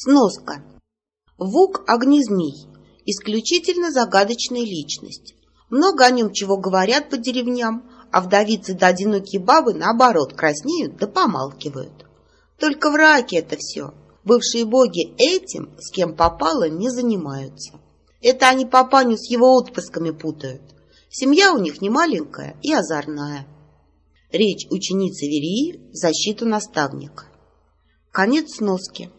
Сноска. Вук Огнезмей. Исключительно загадочная личность. Много о нем чего говорят по деревням, а вдовицы да одинокие бабы, наоборот, краснеют да помалкивают. Только в раке это все. Бывшие боги этим, с кем попало, не занимаются. Это они папаню с его отпрысками путают. Семья у них не маленькая и озорная. Речь ученицы Верии защиту наставника. Конец сноски.